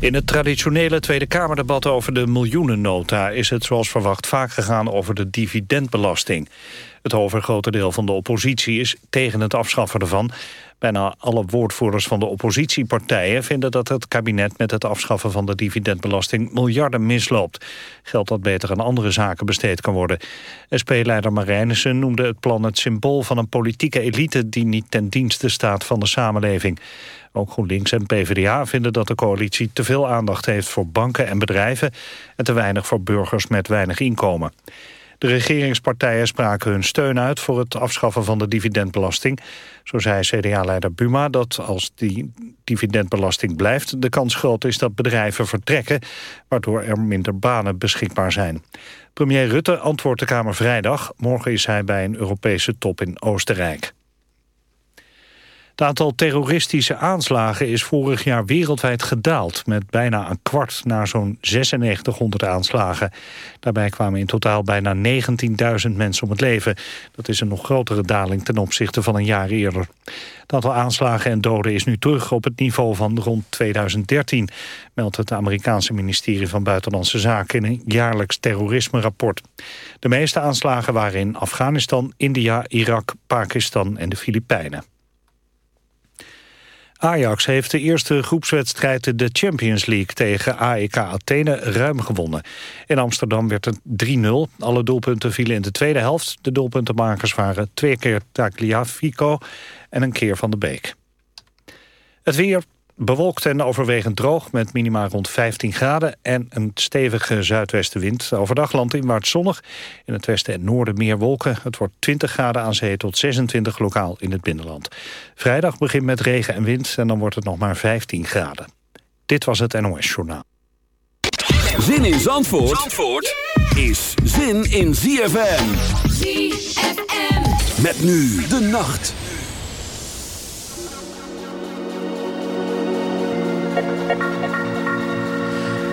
In het traditionele Tweede Kamerdebat over de miljoenennota... is het zoals verwacht vaak gegaan over de dividendbelasting. Het overgrote deel van de oppositie is tegen het afschaffen ervan. Bijna alle woordvoerders van de oppositiepartijen vinden dat het kabinet met het afschaffen van de dividendbelasting miljarden misloopt. Geld dat beter aan andere zaken besteed kan worden. SP-leider Marijnissen noemde het plan het symbool van een politieke elite die niet ten dienste staat van de samenleving. Ook GroenLinks en PvdA vinden dat de coalitie te veel aandacht heeft voor banken en bedrijven en te weinig voor burgers met weinig inkomen. De regeringspartijen spraken hun steun uit voor het afschaffen van de dividendbelasting. Zo zei CDA-leider Buma dat als die dividendbelasting blijft... de kans groot is dat bedrijven vertrekken... waardoor er minder banen beschikbaar zijn. Premier Rutte antwoordt de Kamer vrijdag. Morgen is hij bij een Europese top in Oostenrijk. Het aantal terroristische aanslagen is vorig jaar wereldwijd gedaald... met bijna een kwart naar zo'n 9600 aanslagen. Daarbij kwamen in totaal bijna 19.000 mensen om het leven. Dat is een nog grotere daling ten opzichte van een jaar eerder. Het aantal aanslagen en doden is nu terug op het niveau van rond 2013... meldt het Amerikaanse ministerie van Buitenlandse Zaken... in een jaarlijks terrorisme-rapport. De meeste aanslagen waren in Afghanistan, India, Irak, Pakistan en de Filipijnen. Ajax heeft de eerste groepswedstrijd de Champions League tegen AEK Athene ruim gewonnen. In Amsterdam werd het 3-0. Alle doelpunten vielen in de tweede helft. De doelpuntenmakers waren twee keer Tagliafico en een keer Van de Beek. Het weer, Bewolkt en overwegend droog met minima rond 15 graden... en een stevige zuidwestenwind. Overdag landinwaarts zonnig. In het westen en noorden meer wolken. Het wordt 20 graden aan zee tot 26 lokaal in het binnenland. Vrijdag begint met regen en wind en dan wordt het nog maar 15 graden. Dit was het NOS Journaal. Zin in Zandvoort, Zandvoort is zin in ZFM. ZFM. Met nu de nacht.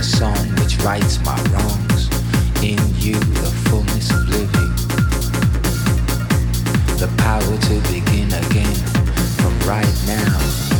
The song which rights my wrongs. In you, the fullness of living. The power to begin again from right now.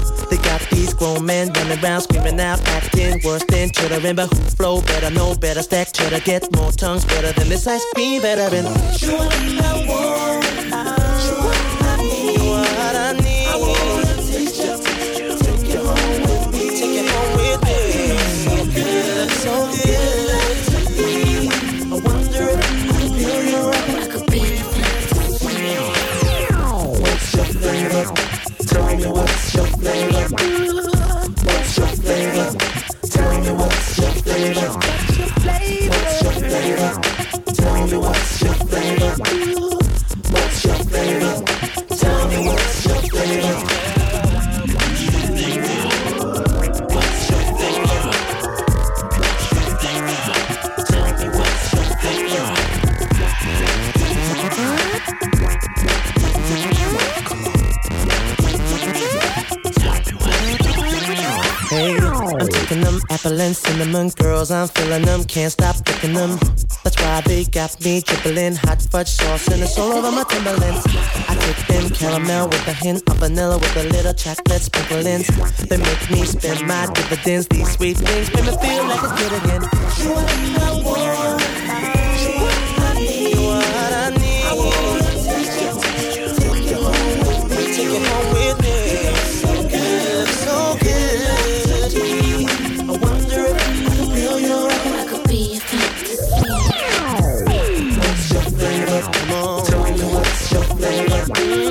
They got these grown men running around screaming out, acting worse than chittering. But who flow better, know better, stack cheddar, get more tongues better than this ice cream veteran. Sure, I want. Cinnamon girls, I'm feeling them, can't stop picking them. That's why they got me dribbling hot fudge sauce and it's all over my Timberlands. I take them caramel with a hint of vanilla with a little chocolate sprinklings. They make me spend my dividends. These sweet things make me feel like a kid again. You. Play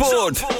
Zandvoort.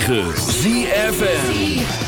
106.9 ZFN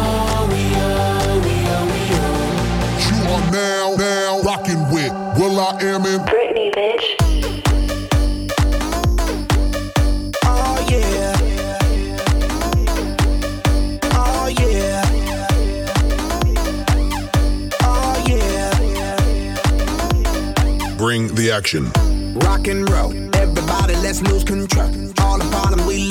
with Will I Am in Britney, bitch. Oh yeah. Oh yeah. Oh yeah. Bring the action. Rock and roll. Everybody, let's lose control. All the bottom, we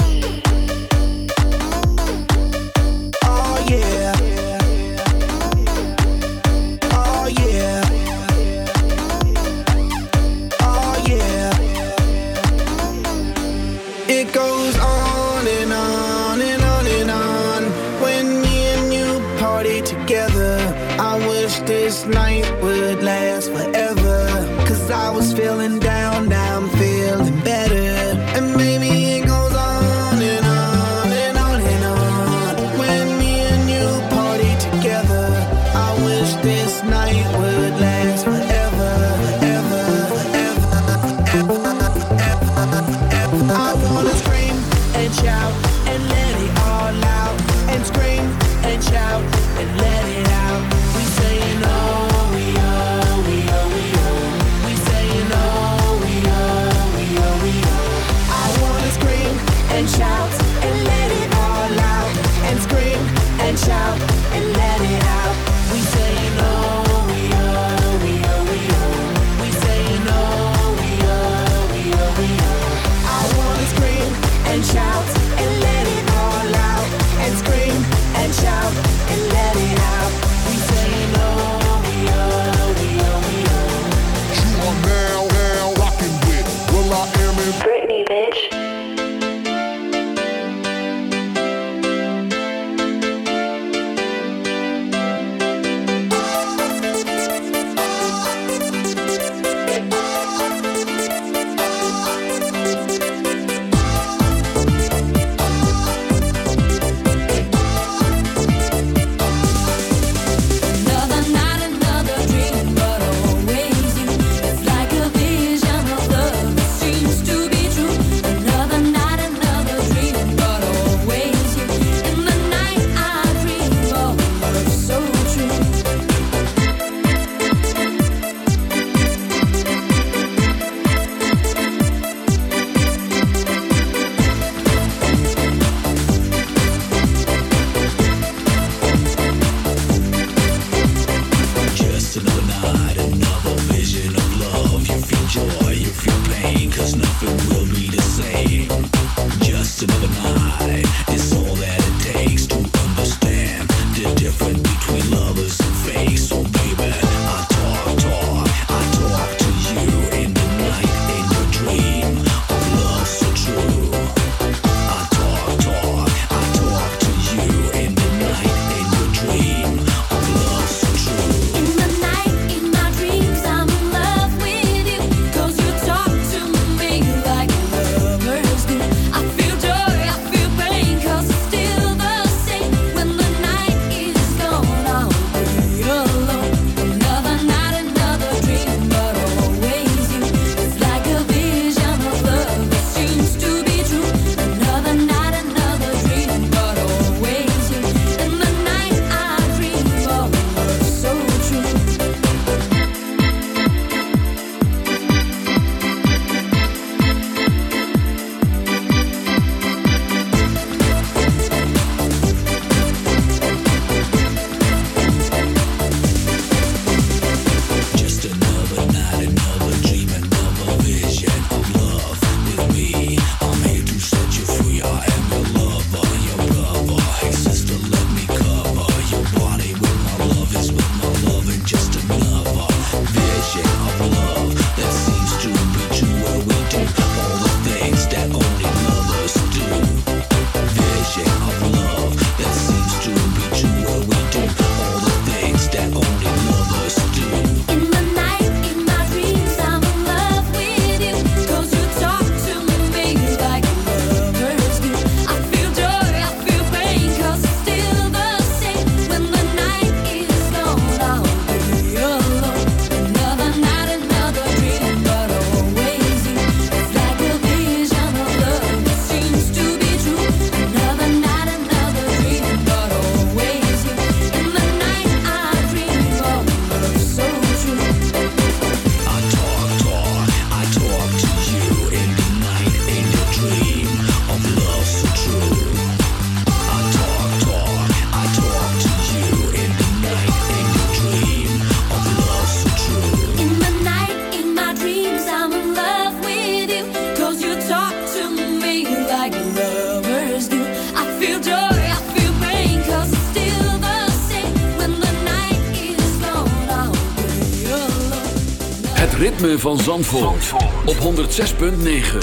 Zandvoort, op 106.9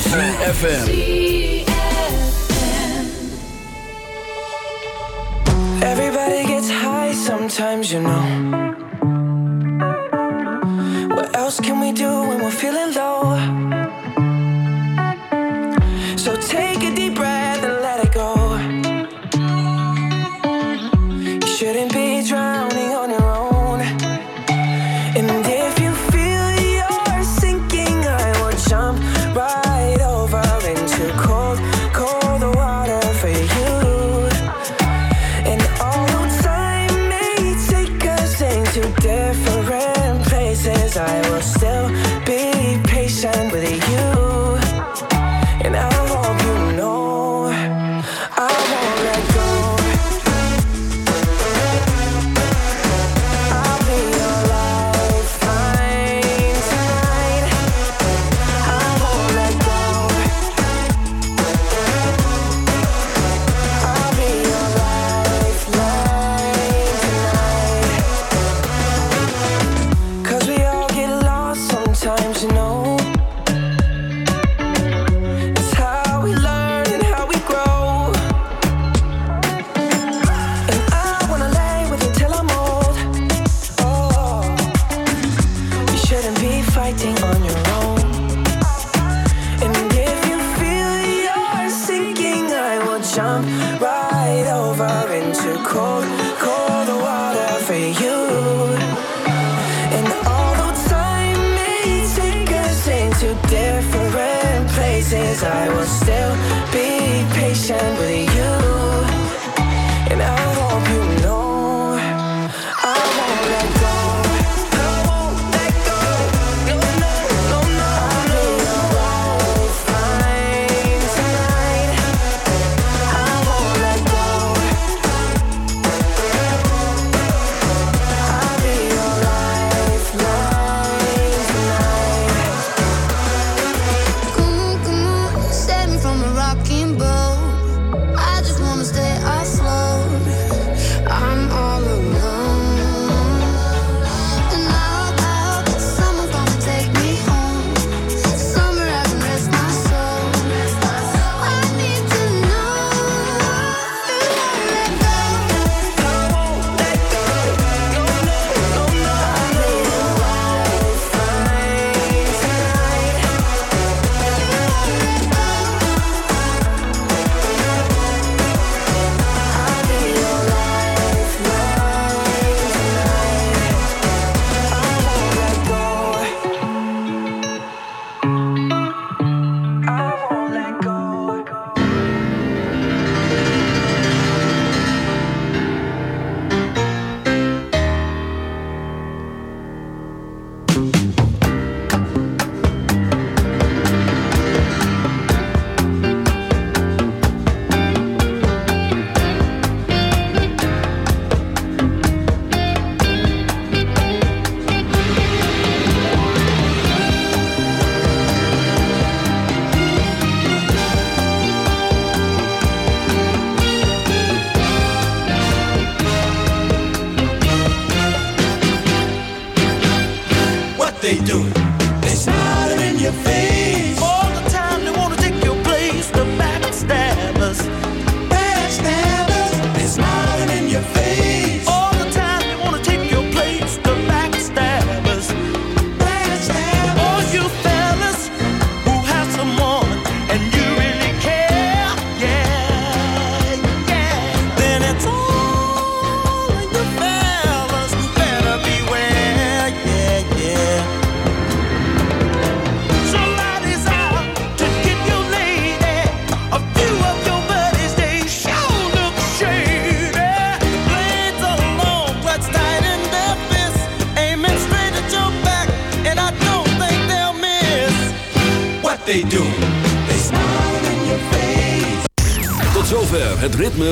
CFFM Everybody gets high sometimes you know. What else can we do when we're feeling low?